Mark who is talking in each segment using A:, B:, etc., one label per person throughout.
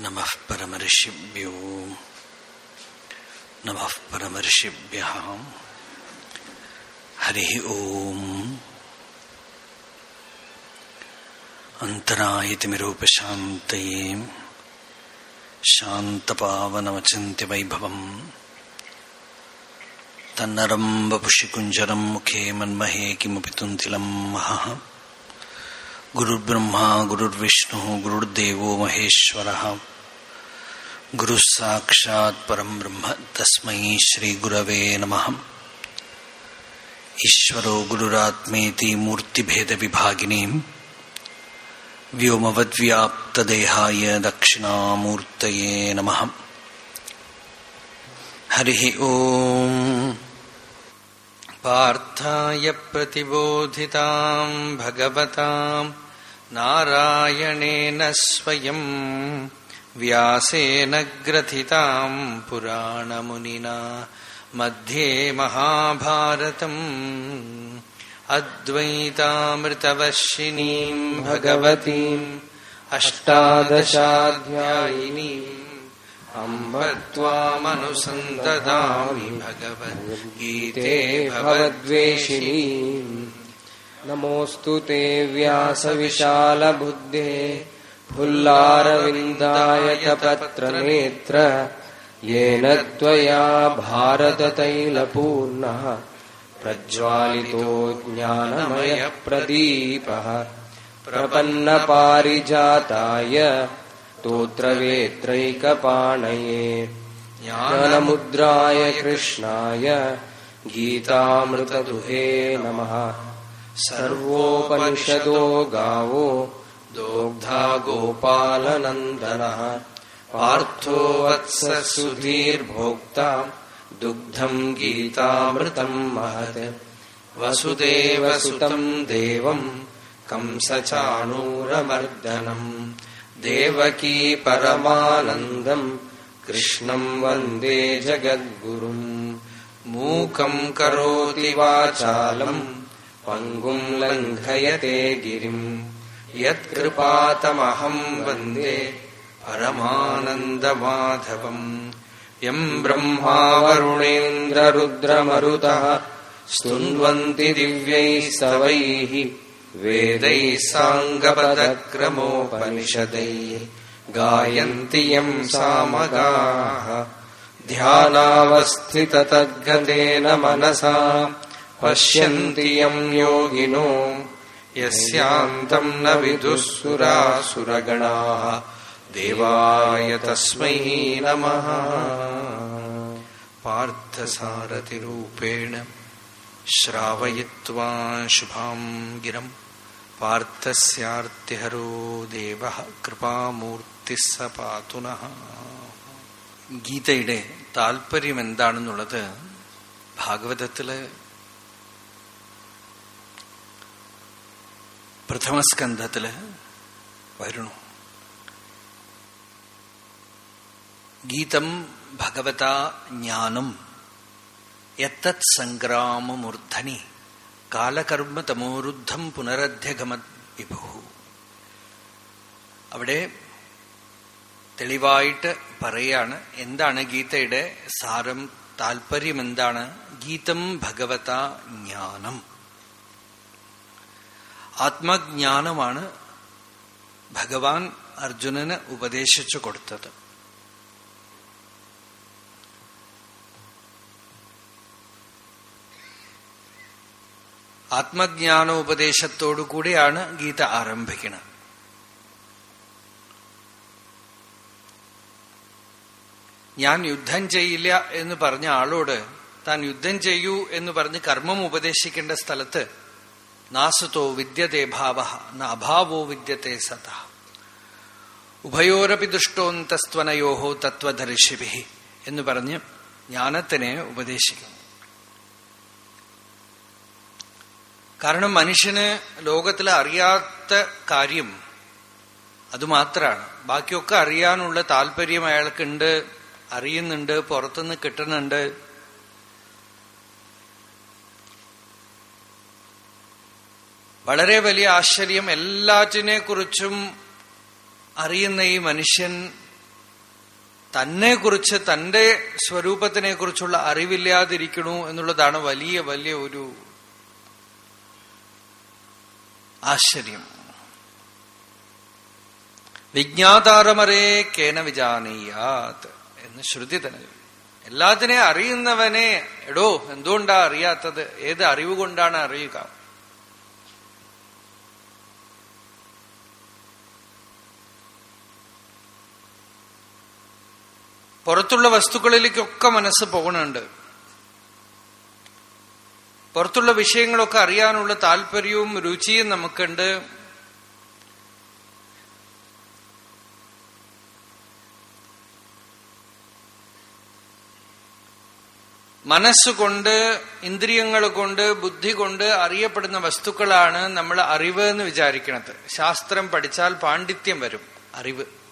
A: नमः परमर्षिभ्यो। नमः परमर्षिभ्यः हरिः ओम्। अन्तरायतिमिरूपशान्तये शान्तपावनमचिन्त्यवैभवम्। तन्नरम् वपुषि कुञ्जरम् मुखे मन्महे किमपि तुन्तिलम् महः। गुरुर्ब्रह्मा, गुरुर्विष्णुः महेश्वरः। गुरुः साक्षात् परम् ब्रह्म तस्मै श्रीगुरवे नमः। ईश्वरो गुरुरात्मेति मूर्तिभेदविभागिनीम् व्योमवद्व्याप्तदेहाय दक्षिणामूर्तये नमः। हरिः ओम्।
B: पार्थाय प्रतिबोधिताम्, भगवताम्। नारायणेन स्वयम् व्यासेन ग्रथिताम् पुराणमुनिना मध्ये महाभारतम् अद्वैतामृतवर्षिणीम् भगवतीम् अष्टादशाध्यायिनीम् अम्ब त्वामनुसन्ददामि भगवद्गीते भवद्वेषिणी
C: नमोऽस्तु ते व्यासविशालबुद्धे। फुल्लारविन्दायतपत्रनेत्र येन त्वया भारततैलपूर्णः। प्रज्वालितो ज्ञानमयप्रदीपः। प्रपन्नपारिजाताय स्तोत्रवेत्रैकपाणये ज्ञानमुद्राय कृष्णाय गीतामृतदुहे नमः सर्वोपनिषदो गावो दोग्धा गोपालनन्दनः। पार्थो वत्स सुधीर्भोक्ता दुग्धम् गीतामृतम् महत्। वसुदेवसुतम् देवम् कंसचाणूरमर्दनम् देवकी परमानन्दम् कृष्णम् वन्दे जगद्गुरुम् मूकम् करोति वाचालम् पङ्गुम् लङ्घयते गिरिम्। यत्कृपातमहम् वन्दे परमानन्दमाधवम्। यम् ब्रह्मा वरुणेन्द्ररुद्रमरुतः स्तुन्वन्ति दिव्यैः स्तवैः वेदैः साङ्गपदक्रमोपनिषदैः। गायन्ति यम् सामगाः ध्यानावस्थिततद्गतेन मनसा पश्यन्ति यम् योगिनो यस्यान्तम् न विदुः सुरासुरगणाः देवाय तस्मै नमः
B: पार्थसारथिरूपेण श्रावयित्वा शुभाम् गिरम् പാർത്ഥസ്യാർത്തിഹരോ ദേവ കൃപാമൂർത്തി സ പാതുന ഗീതയുടെ താല്പര്യം എന്താണെന്നുള്ളത് ഭാഗവതത്തില് പ്രഥമസ്കന്ധത്തിൽ വരുന്നു ഗീതം ഭഗവത ജ്ഞാനം എത്തത് സംഗ്രാമമൂർധനി കാലകർമ്മ തമോരുദ്ധം പുനരധ്യഗമത് വിഭു. അവിടെ തെളിവായിട്ട് പറയാണ് എന്താണ് ഗീതയുടെ സാരം താല്പര്യം എന്താണ്? ഗീതം ഭഗവത ജ്ഞാനം. ആത്മജ്ഞാനമാണ് ഭഗവാൻ അർജുനന് ഉപദേശിച്ചു കൊടുത്തത്. ആത്മജ്ഞാനോപദേശത്തോടുകൂടിയാണ് ഗീത ആരംഭിക്കുന്നത്. ഞാൻ യുദ്ധം ചെയ്യില്ല എന്ന് പറഞ്ഞ ആളോട് താൻ യുദ്ധം ചെയ്യൂ എന്ന് പറഞ്ഞ് കർമ്മം ഉപദേശിക്കേണ്ട സ്ഥലത്ത് നാസുതോ വിദ്യത്തെ ഭാവ ന അഭാവോ വിദ്യത്തെ സത. ഉഭയോരപി ദുഷ്ടോന്തസ്ത്വനയോഹോ തത്വദർശിഭി എന്ന് പറഞ്ഞ് ജ്ഞാനത്തിനെ ഉപദേശിക്കുന്നു. കാരണം മനുഷ്യന് ലോകത്തിൽ അറിയാത്ത കാര്യം അതുമാത്രമാണ്. ബാക്കിയൊക്കെ അറിയാനുള്ള താല്പര്യം അയാൾക്കുണ്ട് അറിയുന്നുണ്ട് പുറത്തുനിന്ന് കിട്ടുന്നുണ്ട് വളരെ വലിയ ആശ്ചര്യം എല്ലാറ്റിനെ കുറിച്ചും അറിയുന്ന ഈ മനുഷ്യൻ തന്നെ കുറിച്ച് തന്റെ സ്വരൂപത്തിനെ കുറിച്ചുള്ള അറിവില്ലാതിരിക്കണു എന്നുള്ളതാണ് വലിയ വലിയ ഒരു ആശ്ചര്യം. വിജ്ഞാതാരമറേ കേന വിജാനീയാത് എന്ന് ശ്രുതി തന്നെ എല്ലാത്തിനെ അറിയുന്നവനെ എടോ എന്തുകൊണ്ടാ അറിയാത്തത്? ഏത് അറിവ് കൊണ്ടാണ് അറിയുക? പുറത്തുള്ള വസ്തുക്കളിലേക്കൊക്കെ മനസ്സ് പോകണുണ്ട്. പുറത്തുള്ള വിഷയങ്ങളൊക്കെ അറിയാനുള്ള താല്പര്യവും രുചിയും നമുക്കുണ്ട്. മനസ്സുകൊണ്ട് ഇന്ദ്രിയങ്ങൾ കൊണ്ട് ബുദ്ധി കൊണ്ട് അറിയപ്പെടുന്ന വസ്തുക്കളാണ് നമ്മൾ അറിവ് എന്ന് വിചാരിക്കുന്നത് ശാസ്ത്രം പഠിച്ചാൽ പാണ്ഡിത്യം വരും അറിവ്.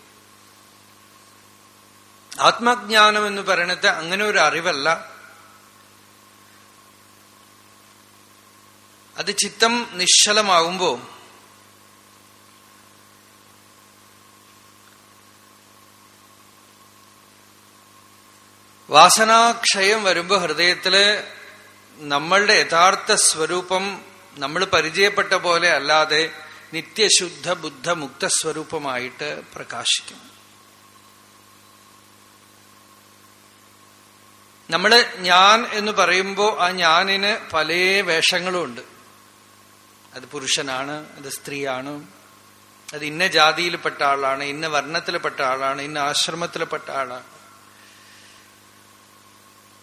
B: ആത്മജ്ഞാനം എന്ന് പറയണത് അങ്ങനെ ഒരു അറിവല്ല. അത് ചിത്തം നിശ്ചലമാകുമ്പോ വാസനാക്ഷയം വരുമ്പോ ഹൃദയത്തിൽ നമ്മളുടെ യഥാർത്ഥ സ്വരൂപം നമ്മൾ പരിചയപ്പെട്ട പോലെ അല്ലാതെ നിത്യശുദ്ധ ബുദ്ധ മുക്തസ്വരൂപമായിട്ട് പ്രകാശിക്കും നമ്മൾ ഞാൻ എന്ന് പറയുമ്പോൾ ആ ഞാനിന് പല വേഷങ്ങളും ഉണ്ട് അത് പുരുഷനാണ് അത് സ്ത്രീയാണ് അത് ഇന്ന ജാതിയിൽപ്പെട്ട ആളാണ് ഇന്ന വർണത്തിൽപ്പെട്ട ആളാണ് ഇന്ന ആശ്രമത്തിൽപ്പെട്ട ആളാണ്.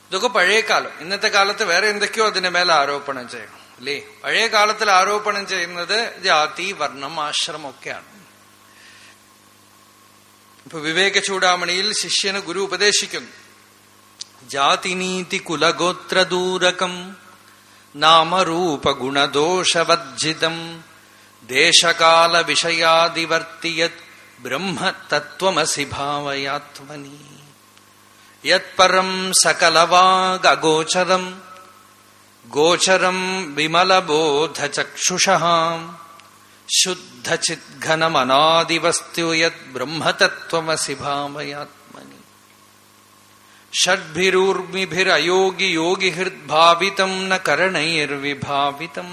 B: ഇതൊക്കെ പഴയ കാലം. ഇന്നത്തെ കാലത്ത് വേറെ എന്തൊക്കെയോ അതിന്റെ മേലെ ആരോപണം ചെയ്യണം അല്ലേ? പഴയ കാലത്തിൽ ആരോപണം ചെയ്യുന്നത് ജാതി വർണം ആശ്രമം ഒക്കെയാണ്. ഇപ്പൊ വിവേക ചൂടാമണിയിൽ ശിഷ്യന് ഗുരു ഉപദേശിക്കുന്നു. जाति नीति कुल गोत्र दूरकम नाम रूप गुण दोष वर्जितम देश काल विषयादिवर्ती यत् ब्रह्म तत्वमसि भावयात्मनि। यम सकलवाग अगोचरम गोचरम विमल बोध चक्षुषा यत्परं सकलवागगोचरम् गोचरम् विमलबोधचक्षुषः ब्रह्म यद्ब्रह्मतत्त्वमसि भावयात् ഷഡ്ഭിരൂർമിഭിരയോഗി യോഗിഹൃദ്ഭാവിതം ന കരണൈർവിഭാവിതം.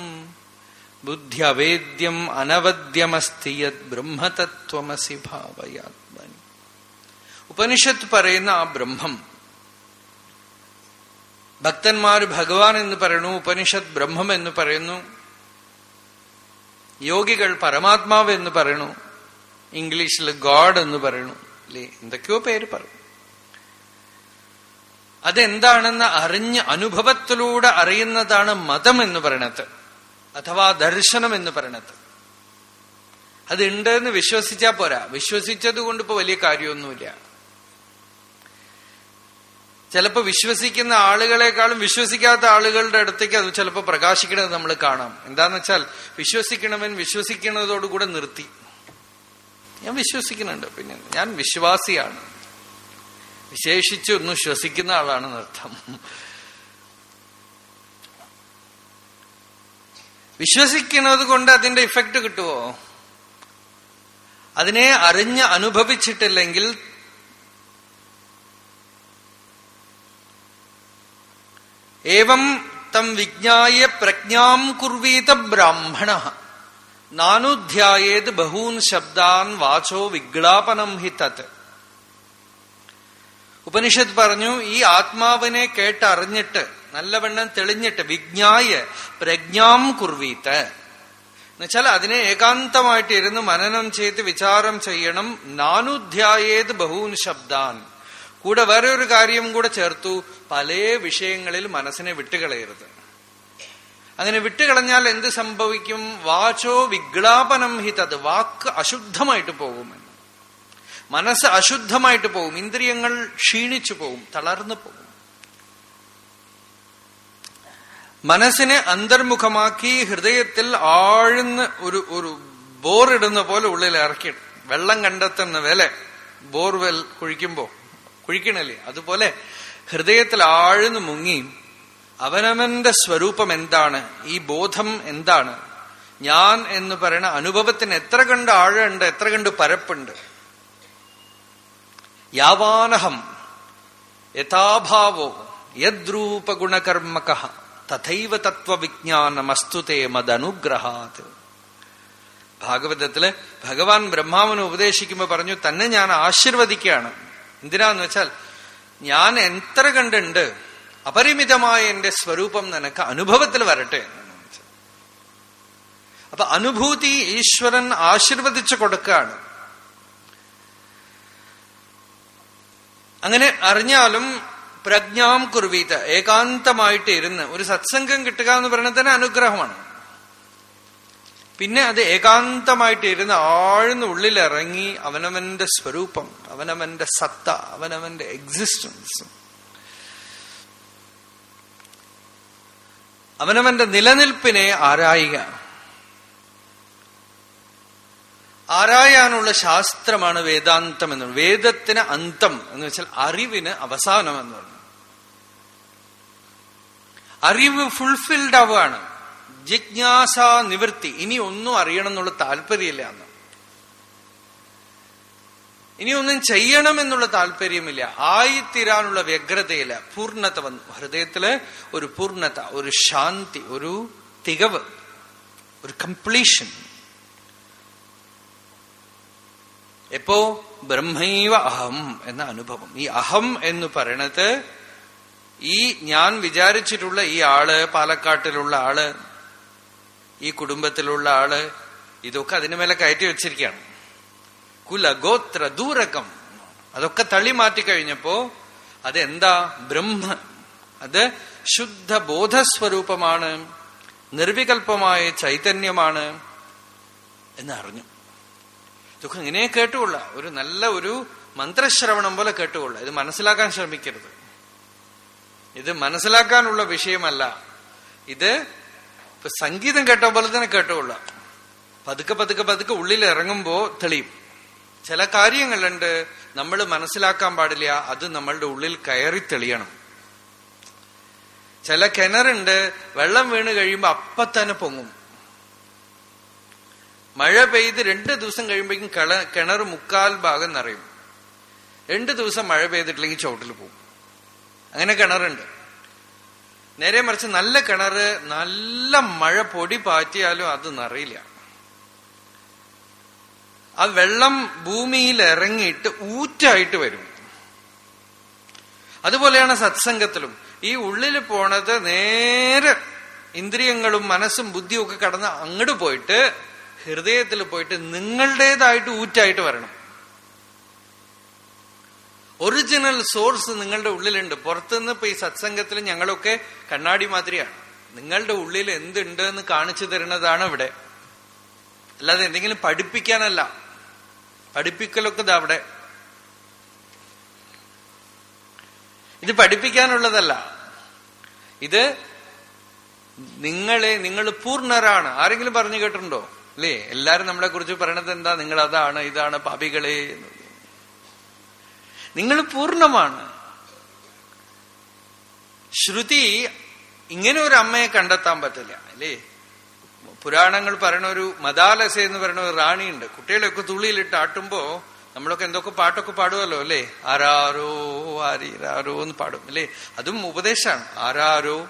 B: ബുദ്ധ്യവേദ്യം അനവദ്യമസ്തി യത് ബ്രഹ്മതത്വമസി ഭാവയാത്മനി. ഉപനിഷത്ത് പറയുന്ന ആ ബ്രഹ്മം. ഭക്തന്മാർ ഭഗവാൻ എന്ന് പറയുന്നു ഉപനിഷത്ത് ബ്രഹ്മം എന്ന് പറയുന്നു. യോഗികൾ പരമാത്മാവ് എന്ന് പറയുന്നു. ഇംഗ്ലീഷിൽ ഗോഡ് എന്ന് പറയുന്നു. അല്ലേ എന്തൊക്കെയോ പേര് പറയും. അതെന്താണെന്ന് അറിഞ്ഞ് അനുഭവത്തിലൂടെ അറിയുന്നതാണ് മതം എന്ന് പറയണത്. അഥവാ ദർശനം എന്ന് പറയണത്. അതുണ്ട് എന്ന് വിശ്വസിച്ചാ പോരാ. വിശ്വസിച്ചത് കൊണ്ട് ഇപ്പൊ വലിയ കാര്യമൊന്നുമില്ല. ചിലപ്പോ വിശ്വസിക്കുന്ന ആളുകളെക്കാളും വിശ്വസിക്കാത്ത ആളുകളുടെ അടുത്തേക്ക് അത് ചിലപ്പോൾ പ്രകാശിക്കണത് നമ്മൾ കാണാം. എന്താന്ന് വെച്ചാൽ വിശ്വസിക്കണവൻ വിശ്വസിക്കുന്നതോടുകൂടെ നിർത്തി. ഞാൻ വിശ്വസിക്കുന്നുണ്ട്. പിന്നെ ഞാൻ വിശ്വാസിയാണ്. വിശേഷിച്ച് ഒന്ന് ശ്വസിക്കുന്ന ആളാണെന്ന് അർത്ഥം. വിശ്വസിക്കുന്നത് കൊണ്ട് അതിന്റെ ഇഫക്റ്റ് കിട്ടുമോ അതിനെ അറിഞ്ഞ് അനുഭവിച്ചിട്ടില്ലെങ്കിൽ ഏവം തം വിജ്ഞായ പ്രജ്ഞാം കുർവീത ബ്രാഹ്മണ. നാനുധ്യായേത് ബഹൂൻ ശബ്ദാൻ വാചോ വിഗ്ലാപനം ഹി തത്. ഉപനിഷത്ത് പറഞ്ഞു ഈ ആത്മാവിനെ കേട്ടറിഞ്ഞിട്ട് നല്ലവണ്ണം തെളിഞ്ഞിട്ട് വിജ്ഞായ പ്രജ്ഞാം കുർവീത്ത്. എന്നുവെച്ചാൽ അതിനെ ഏകാന്തമായിട്ട് ഇരുന്ന് മനനം ചെയ്ത് വിചാരം ചെയ്യണം നാനുധ്യായേത് ബഹൂൻ ശബ്ദാൻ. കൂടെ വേറെ ഒരു കാര്യം കൂടെ ചേർത്തു പല വിഷയങ്ങളിൽ മനസ്സിനെ വിട്ടുകളയരുത്. അങ്ങനെ വിട്ടുകളഞ്ഞാൽ എന്ത് സംഭവിക്കും? വാചോ വിഗ്ലാപനം ഹിതത് വാക്ക് അശുദ്ധമായിട്ട് പോകുമെന്ന് മനസ്സ് അശുദ്ധമായിട്ട് പോവും ഇന്ദ്രിയങ്ങൾ ക്ഷീണിച്ചു പോവും തളർന്നു പോകും. മനസ്സിനെ അന്തർമുഖമാക്കി ഹൃദയത്തിൽ ആഴ്ന്ന് ഒരു ഒരു ബോറിടുന്ന പോലെ ഉള്ളിൽ ഇറക്കി വെള്ളം കണ്ടെത്തുന്ന വില ബോർവെൽ കുഴിക്കുമ്പോ. കുഴിക്കണല്ലേ? അതുപോലെ ഹൃദയത്തിൽ ആഴ്ന്ന് മുങ്ങി അവനവന്റെ സ്വരൂപം എന്താണ്? ഈ ബോധം എന്താണ്? ഞാൻ എന്ന് പറയുന്ന അനുഭവത്തിന് എത്ര കണ്ട് ആഴമുണ്ട് എത്ര കണ്ട് പരപ്പുണ്ട്? യാവാനഹം യഥാഭാവോ യദ്രൂപഗുണകർമ്മക തഥൈവ തത്വവിജ്ഞാനമസ്തുതേ മദനുഗ്രഹാത്. ഭാഗവതത്തിൽ ഭഗവാൻ ബ്രഹ്മാവിനെ ഉപദേശിക്കുമ്പോൾ പറഞ്ഞു തന്നെ ഞാൻ ആശീർവദിക്കുകയാണ്. എന്തിനാന്ന് വെച്ചാൽ ഞാൻ എത്ര കണ്ടുണ്ട് അപരിമിതമായ എന്റെ സ്വരൂപം നിനക്ക് അനുഭവത്തിൽ വരട്ടെ. അപ്പൊ അനുഭൂതി ഈശ്വരൻ ആശീർവദിച്ചു കൊടുക്കുകയാണ്. അങ്ങനെ അറിഞ്ഞാലും പ്രജ്ഞാം കുർവീത ഏകാന്തമായിട്ട് ഇരുന്ന് ഒരു സത്സംഗം കിട്ടുക എന്ന് പറയുന്നത് തന്നെ അനുഗ്രഹമാണ്. പിന്നെ അത് ഏകാന്തമായിട്ട് ഇരുന്ന് ആഴ്ന്ന ഉള്ളിലിറങ്ങി അവനവന്റെ സ്വരൂപം അവനവന്റെ സത്ത അവനവന്റെ എക്സിസ്റ്റൻസ് അവനവന്റെ നിലനിൽപ്പിനെ ആരായുക? ആരായാനുള്ള ശാസ്ത്രമാണ് വേദാന്തം എന്ന് വേദത്തിന് അന്തം എന്ന് വെച്ചാൽ അറിവിന് അവസാനം എന്ന് പറഞ്ഞു അറിവ് ഫുൾഫിൽഡ് ആവുകയാണ്. ജിജ്ഞാസ നിവൃത്തി. ഇനി ഒന്നും അറിയണം എന്നുള്ള താല്പര്യമില്ല എന്ന്. ഇനി ഒന്നും ചെയ്യണം എന്നുള്ള താല്പര്യമില്ല. ആയിത്തീരാനുള്ള വ്യഗ്രതയില്ല. പൂർണത വന്നു. ഹൃദയത്തിൽ ഒരു പൂർണത ഒരു ശാന്തി ഒരു തികവ് ഒരു കംപ്ലീഷൻ എപ്പോ? ബ്രഹ്മൈവ അഹം എന്ന അനുഭവം. ഈ അഹം എന്ന് പറയണത് ഈ ഞാൻ വിചാരിച്ചിട്ടുള്ള ഈ ആൾ പാലക്കാട്ടിലുള്ള ആൾ ഈ കുടുംബത്തിലുള്ള ആൾ ഇതൊക്കെ അതിനു മേലെ കയറ്റി വെച്ചിരിക്കുകയാണ്. കുലഗോത്ര ദൂരകം. അതൊക്കെ തള്ളി മാറ്റി കഴിഞ്ഞപ്പോ അതെന്താ? ബ്രഹ്മ. അത് ശുദ്ധ ബോധസ്വരൂപമാണ്. നിർവികൽപമായ ചൈതന്യമാണ് എന്ന് അറിഞ്ഞു ഇതൊക്കെ ഇങ്ങനെ കേട്ടുകൊള്ള. ഒരു നല്ല ഒരു മന്ത്രശ്രവണം പോലെ കേട്ടുകൊള്ള. ഇത് മനസ്സിലാക്കാൻ ശ്രമിക്കരുത്. ഇത് മനസ്സിലാക്കാനുള്ള വിഷയമല്ല. ഇത് ഇപ്പൊ സംഗീതം കേട്ട പോലെ തന്നെ കേട്ടുകൊള്ള. പതുക്കെ പതുക്കെ പതുക്കെ ഉള്ളിൽ ഇറങ്ങുമ്പോ തെളിയും. ചില കാര്യങ്ങളുണ്ട് നമ്മൾ മനസ്സിലാക്കാൻ പാടില്ല. അത് നമ്മളുടെ ഉള്ളിൽ കയറി തെളിയണം. ചില കിണറുണ്ട്. വെള്ളം വീണ് കഴിയുമ്പോ അപ്പത്തന്നെ പൊങ്ങും. മഴ പെയ്ത് രണ്ട് ദിവസം കഴിയുമ്പോഴേക്കും കിള കിണർ മുക്കാൽ ഭാഗം നിറയും. രണ്ട് ദിവസം മഴ പെയ്തിട്ടില്ലെങ്കിൽ ചോട്ടിൽ പോകും. അങ്ങനെ കിണറുണ്ട്. നേരെ മറിച്ച് നല്ല കിണറ് നല്ല മഴ പൊടി പാറ്റിയാലും അത് നിറയില്ല. ആ വെള്ളം ഭൂമിയിൽ ഇറങ്ങിയിട്ട് ഊറ്റായിട്ട് വരും. അതുപോലെയാണ് സത്സംഗത്തിലും. ഈ ഉള്ളിൽ പോണത് നേരെ ഇന്ദ്രിയങ്ങളും മനസ്സും ബുദ്ധിയും ഒക്കെ കടന്ന് അങ്ങോട്ട് പോയിട്ട് ഹൃദയത്തിൽ പോയിട്ട് നിങ്ങളുടേതായിട്ട് ഊറ്റായിട്ട് വരണം. ഒറിജിനൽ സോഴ്സ് നിങ്ങളുടെ ഉള്ളിലുണ്ട്. പുറത്തുനിന്ന് ഇപ്പൊ ഈ സത്സംഗത്തിൽ ഞങ്ങളൊക്കെ കണ്ണാടി മാതിരിയാണ്. നിങ്ങളുടെ ഉള്ളിൽ എന്തുണ്ട് എന്ന് കാണിച്ചു തരുന്നതാണ് ഇവിടെ. അല്ലാതെ എന്തെങ്കിലും പഠിപ്പിക്കാനല്ല. പഠിപ്പിക്കലൊക്കെ ഇതാ അവിടെ ഇത് പഠിപ്പിക്കാനുള്ളതല്ല. ഇത് നിങ്ങളെ നിങ്ങൾ പൂർണരാണ്. ആരെങ്കിലും പറഞ്ഞു കേട്ടിട്ടുണ്ടോ? അല്ലേ? എല്ലാരും നമ്മളെ കുറിച്ച് പറയണത് എന്താ? നിങ്ങൾ അതാണ് ഇതാണ് പാപികളെ നിങ്ങൾ പൂർണമാണ്. ശ്രുതി ഇങ്ങനെ ഒരു അമ്മയെ കണ്ടെത്താൻ പറ്റില്ല അല്ലേ? പുരാണങ്ങൾ പറയണ ഒരു മദാലസ എന്ന് പറയുന്ന ഒരു റാണിയുണ്ട്. കുട്ടികളെയൊക്കെ തുള്ളിയിലിട്ട് ആട്ടുമ്പോ നമ്മളൊക്കെ എന്തൊക്കെ പാട്ടൊക്കെ പാടുമല്ലോ അല്ലേ? ആരാരോ ആരീരാരോ എന്ന് പാടും അല്ലേ? അതും ഉപദേശമാണ്. ആരാരോ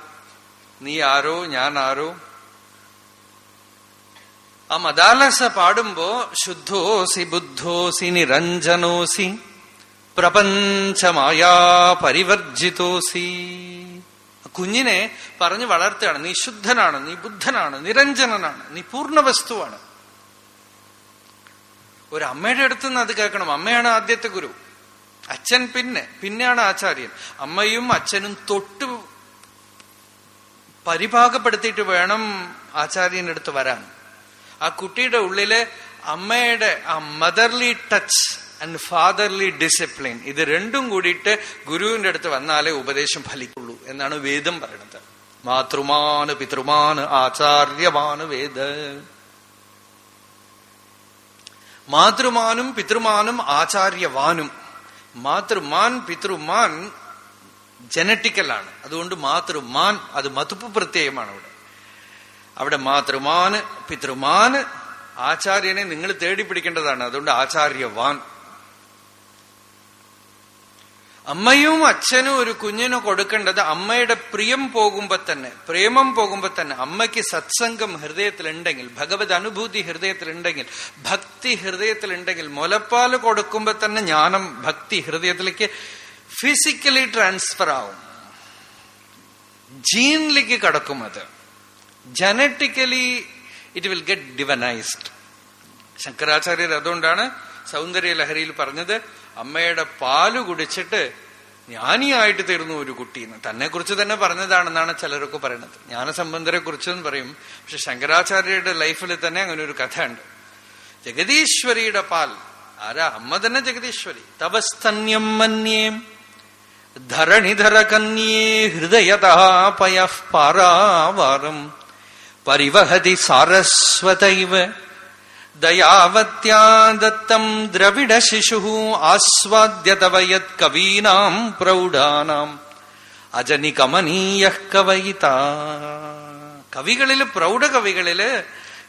B: നീ ആരോ ഞാൻ ആരോ. ആ മദാലസ പാടുമ്പോ ശുദ്ധോസി ബുദ്ധോസി നിരഞ്ജനോസി പ്രപഞ്ചമായാ പരിവർജിതോസി. കുഞ്ഞിനെ പറഞ്ഞു വളർത്തുകയാണ്. നീ ശുദ്ധനാണ് നീ ബുദ്ധനാണ് നിരഞ്ജനനാണ് നീ പൂർണ വസ്തുവാണ് ഒരു അമ്മയുടെ അടുത്ത് നിന്ന് അത് കേൾക്കണം. അമ്മയാണ് ആദ്യത്തെ ഗുരു. അച്ഛൻ പിന്നെ പിന്നെയാണ് ആചാര്യൻ. അമ്മയും അച്ഛനും തൊട്ട് പരിഭാഗപ്പെടുത്തിയിട്ട് വേണം ആചാര്യനടുത്ത് വരാൻ. ആ കുട്ടിയുടെ ഉള്ളിൽ അമ്മയുടെ ആ motherly touch and fatherly discipline ഇത് രണ്ടും കൂടിയിട്ട് ഗുരുവിന്റെ അടുത്ത് വന്നാലേ ഉപദേശം ഫലിക്കുള്ളൂ എന്നാണ് വേദം പറയുന്നത് മാതൃമാന് പിതൃമാന് ആചാര്യമാണ് വേദ. മാതൃമാനും പിതൃമാനും ആചാര്യവാനും. മാതൃമാൻ പിതൃമാൻ ജനറ്റിക്കലാണ് അതുകൊണ്ട് മാതൃമാൻ അത് മതുപ്പ് പ്രത്യയമാണ് അവിടെ. അവിടെ മാതൃമാന് പിതൃമാന് ആചാര്യനെ നിങ്ങൾ തേടി പിടിക്കേണ്ടതാണ്. അതുകൊണ്ട് ആചാര്യവാൻ. അമ്മയും അച്ഛനും ഒരു കുഞ്ഞിന് കൊടുക്കേണ്ടത് അമ്മയുടെ പ്രിയം പോകുമ്പോ തന്നെ പ്രേമം പോകുമ്പോ തന്നെ അമ്മയ്ക്ക് സത്സംഗം ഹൃദയത്തിലുണ്ടെങ്കിൽ ഭഗവത് അനുഭൂതി ഹൃദയത്തിലുണ്ടെങ്കിൽ ഭക്തി ഹൃദയത്തിലുണ്ടെങ്കിൽ മുലപ്പാൽ കൊടുക്കുമ്പോ തന്നെ ജ്ഞാനം ഭക്തി ഹൃദയത്തിലേക്ക് ഫിസിക്കലി ട്രാൻസ്ഫർ ആവും. ജീനിലേക്ക് കടക്കും അത്. Genetically it will get divinised Shankaracharya അതുകൊണ്ടാണ് സൗന്ദര്യ ലഹരിയിൽ പറഞ്ഞത് അമ്മയുടെ പാൽ കുടിച്ചിട്ട് ജ്ഞാനിയായിട്ട് തീർന്നു ഒരു കുട്ടി എന്ന്. തന്നെ കുറിച്ച് തന്നെ പറഞ്ഞതാണെന്നാണ് ചിലരൊക്കെ പറയുന്നത്. ജ്ഞാനസംബന്ധരെ കുറിച്ചെന്ന് പറയും. പക്ഷെ ശങ്കരാചാര്യരുടെ ലൈഫിൽ തന്നെ അങ്ങനെ ഒരു കഥ ഉണ്ട് ജഗദീശ്വരിയുടെ പാൽ. ആരാ? അമ്മ തന്നെ ജഗദീശ്വരി. തപസ്തന്യം മന്യേം ധരണിധര കന്യേ ഹൃദയതാ പയഃ പാരാവാരം. പരിവഹതി സാരസ്വതൈവ. ദയാവത്യാ ദത്തം ദ്രവിഡ ശിശു ആസ്വാദ്യ കവീനാം പ്രൗഢാനാം. അജനി കമനീയ കവയിത. കവികളിൽ പ്രൗഢകവികളിൽ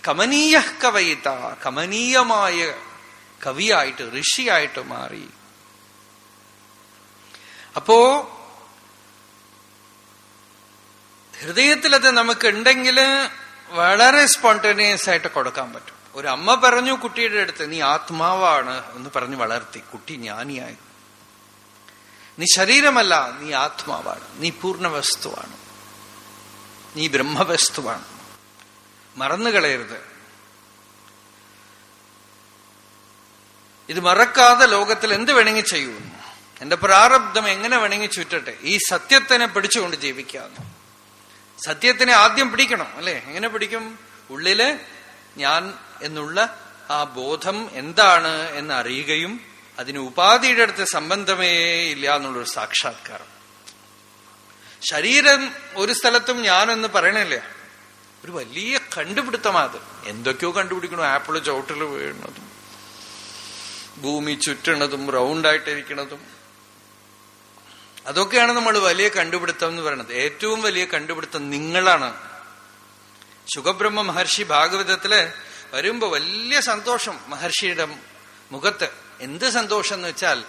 B: കമനീയ കവയിത. കമനീയമായ കവിയായിട്ട് ഋഷിയായിട്ട് മാറി. അപ്പോ ഹൃദയത്തിലത് നമുക്ക് ഉണ്ടെങ്കിൽ വളരെ സ്പോണ്ടേനിയസ് ആയിട്ട് കൊടുക്കാൻ പറ്റും. ഒരു അമ്മ പറഞ്ഞു കുട്ടിയുടെ അടുത്ത് നീ ആത്മാവാണ് എന്ന് പറഞ്ഞ് വളർത്തി. കുട്ടി ജ്ഞാനിയായി. നീ ശരീരമല്ല നീ ആത്മാവാണ്. നീ പൂർണ വസ്തുവാണ് നീ ബ്രഹ്മവസ്തുവാണ്. മറന്നു കളയരുത്. ഇത് മറക്കാതെ ലോകത്തിൽ എന്ത് വേണമെങ്കിൽ ചെയ്യൂ? എന്റെ പ്രാരബ്ധം എങ്ങനെ വേണമെങ്കിൽ ചുറ്റട്ടെ? ഈ സത്യത്തിനെ പിടിച്ചുകൊണ്ട് ജീവിക്കാന്ന്. സത്യത്തിനെ ആദ്യം പിടിക്കണം അല്ലെ? എങ്ങനെ പിടിക്കും? ഉള്ളിൽ ഞാൻ എന്നുള്ള ആ ബോധം എന്താണ് എന്ന് അറിയുകയും അതിന് ഉപാധിയുടെ അടുത്ത് സംബന്ധമേ ഇല്ല എന്നുള്ളൊരു സാക്ഷാത്കാരം. ശരീരം ഒരു സ്ഥലത്തും ഞാനെന്ന് പറയണില്ല? ഒരു വലിയ കണ്ടുപിടുത്തമാത് എന്തൊക്കെയോ കണ്ടുപിടിക്കണു. ആപ്പിൾ ചോട്ടിൽ വീഴുന്നതും ഭൂമി ചുറ്റണതും റൗണ്ടായിട്ടിരിക്കണതും അതൊക്കെയാണ് നമ്മൾ വലിയ കണ്ടുപിടുത്തം എന്ന് പറയുന്നത്. ഏറ്റവും വലിയ കണ്ടുപിടുത്തം നിങ്ങളാണ്. സുഖബ്രഹ്മ മഹർഷി ഭാഗവതത്തിൽ വരുമ്പോ വലിയ സന്തോഷം മഹർഷിയുടെ മുഖത്ത്. എന്ത് സന്തോഷം എന്ന് വെച്ചാൽ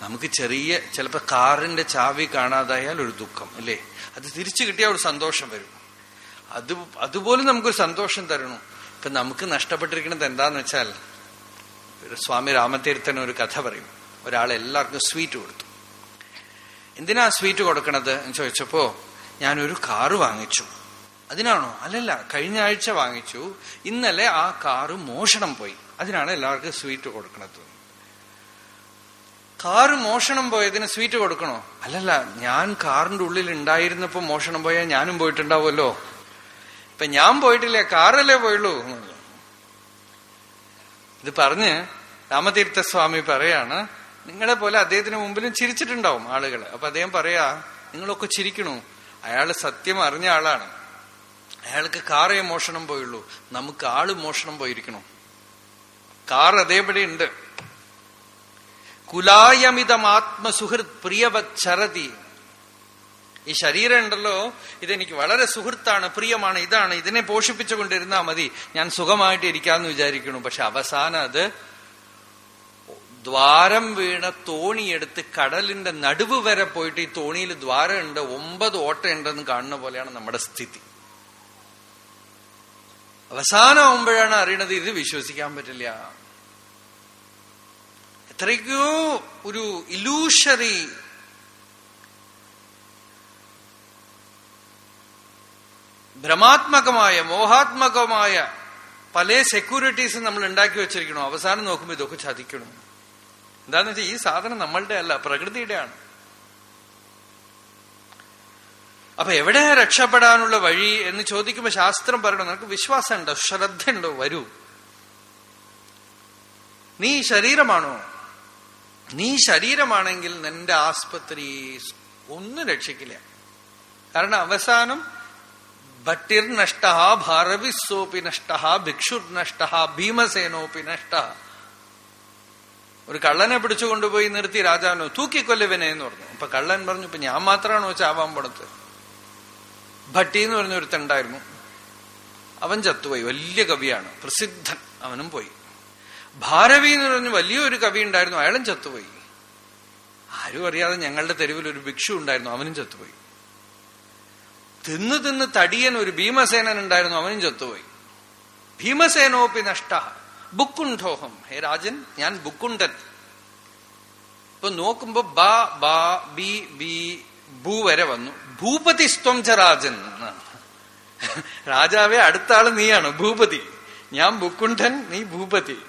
B: നമുക്ക് ചെറിയ ചിലപ്പോ കാറിന്റെ ചാവി കാണാതായാൽ ഒരു ദുഃഖം അല്ലേ? അത് തിരിച്ചു കിട്ടിയ ഒരു സന്തോഷം വരും. അത് അതുപോലും നമുക്കൊരു സന്തോഷം തരണം. ഇപ്പൊ നമുക്ക് നഷ്ടപ്പെട്ടിരിക്കുന്നത് എന്താന്ന് വെച്ചാൽ സ്വാമി രാമതീർത്ഥൻ ഒരു കഥ പറയും. ഒരാൾ എല്ലാവർക്കും സ്വീറ്റ് കൊടുത്തു. എന്തിനാ സ്വീറ്റ് കൊടുക്കണത് എന്ന് ചോദിച്ചപ്പോ ഞാനൊരു കാറ് വാങ്ങിച്ചു. അതിനാണോ? അല്ലല്ല കഴിഞ്ഞ ആഴ്ച വാങ്ങിച്ചു. ഇന്നലെ ആ കാറ് മോഷണം പോയി. അതിനാണ് എല്ലാവർക്കും സ്വീറ്റ് കൊടുക്കണത്. കാറ് മോഷണം പോയതിന് സ്വീറ്റ് കൊടുക്കണോ? അല്ലല്ല ഞാൻ കാറിന്റെ ഉള്ളിൽ ഉണ്ടായിരുന്നപ്പോ മോഷണം പോയാൽ ഞാനും പോയിട്ടുണ്ടാവുമല്ലോ. ഇപ്പൊ ഞാൻ പോയിട്ടില്ലേ കാറല്ലേ പോയുള്ളൂ ഇത് പറഞ്ഞ് രാമതീർത്ഥസ്വാമി പറയാണ് നിങ്ങളെ പോലെ അദ്ദേഹത്തിന് മുമ്പിലും ചിരിച്ചിട്ടുണ്ടാവും ആളുകൾ അപ്പൊ അദ്ദേഹം പറയാ നിങ്ങളൊക്കെ ചിരിക്കണു. അയാൾ സത്യം അറിഞ്ഞ ആളാണ്. അയാൾക്ക് കാറേ മോഷണം പോയുള്ളൂ. നമുക്ക് ആൾ മോഷണം പോയിരിക്കണു. കാർ അതേപടി ഉണ്ട്. കുലായമിതം ആത്മസുഹൃത് പ്രിയവത് ചരതി ഈ ശരീരം ഉണ്ടല്ലോ ഇതെനിക്ക് വളരെ സുഹൃത്താണ് പ്രിയമാണ് ഇതാണ്. ഇതിനെ പോഷിപ്പിച്ചുകൊണ്ടിരുന്നാ മതി. ഞാൻ സുഖമായിട്ട് ഇരിക്കാന്ന് വിചാരിക്കണു. പക്ഷെ അവസാനം അത് ദ്വാരം വീണ തോണിയെടുത്ത് കടലിന്റെ നടുവ് വരെ പോയിട്ട് ഈ തോണിയിൽ ദ്വാരമുണ്ട് ഒമ്പത് ഓട്ടയുണ്ടെന്ന് കാണുന്ന പോലെയാണ് നമ്മുടെ സ്ഥിതി. അവസാനമാകുമ്പോഴാണ് അറിയണത് ഇത് വിശ്വസിക്കാൻ പറ്റില്ല. എത്രയ്ക്കോ ഒരു ഇലൂഷറി ഭ്രമാത്മകമായ മോഹാത്മകമായ പല സെക്യൂരിറ്റീസും നമ്മൾ ഉണ്ടാക്കി വെച്ചിരിക്കണോ അവസാനം നോക്കുമ്പോൾ ഇതൊക്കെ ചതിക്കണം. എന്താന്ന് വെച്ചാൽ ഈ സാധനം നമ്മളുടെ അല്ല പ്രകൃതിയുടെയാണ്. അപ്പൊ എവിടെ രക്ഷപ്പെടാനുള്ള വഴി എന്ന് ചോദിക്കുമ്പോ ശാസ്ത്രം പറയണം. നിനക്ക് വിശ്വാസമുണ്ടോ? ശ്രദ്ധയുണ്ടോ? വരൂ. നീ ശരീരമാണോ? നീ ശരീരമാണെങ്കിൽ നിന്റെ ആസ്പത്രി ഒന്നും രക്ഷിക്കില്ല. കാരണം അവസാനം ഭട്ടിർ നഷ്ട ഭാരവിസ്സോപി നഷ്ട ഭിക്ഷുർ നഷ്ട ഭീമസേനോപി നഷ്ട ഒരു കള്ളനെ പിടിച്ചു കൊണ്ടുപോയി നിർത്തി രാജാവിനോ തൂക്കിക്കൊല്ലവനെ എന്ന് പറഞ്ഞു. അപ്പൊ കള്ളൻ പറഞ്ഞു ഇപ്പൊ ഞാൻ മാത്രമാണോ ചാവാൻ പണത്ത് ഭട്ടി എന്ന് പറഞ്ഞ ഒരുത്തുണ്ടായിരുന്നു അവൻ ചത്തുപോയി. വലിയ കവിയാണ്. പ്രസിദ്ധൻ. അവനും പോയി. ഭാരവി എന്ന് പറഞ്ഞ വലിയൊരു കവി ഉണ്ടായിരുന്നു. അയാളും ചത്തുപോയി. ആരും അറിയാതെ ഞങ്ങളുടെ തെരുവിൽ ഒരു ഭിക്ഷു ഉണ്ടായിരുന്നു. അവനും ചത്തുപോയി. തിന്ന് തിന്ന് തടിയൻ ഒരു ഭീമസേനൻ ഉണ്ടായിരുന്നു. അവനും ചത്തുപോയി. ഭീമസേനോപ്പി നഷ്ട. ബുക്കുണ്ഠോഹം. ഹേ രാജൻ ഞാൻ ബുക്കുണ്ടൻ ഇപ്പൊ നോക്കുമ്പോ ബ ബാ ബി ബി ഭൂ വരെ വന്നു. ഭൂപതി സ്വംജ രാജൻ. രാജാവെ രാജാവേ അടുത്ത ആൾ നീയാണ് ഭൂപതി. ഞാൻ ബുക്കുണ്ഠൻ നീ ഭൂപതി.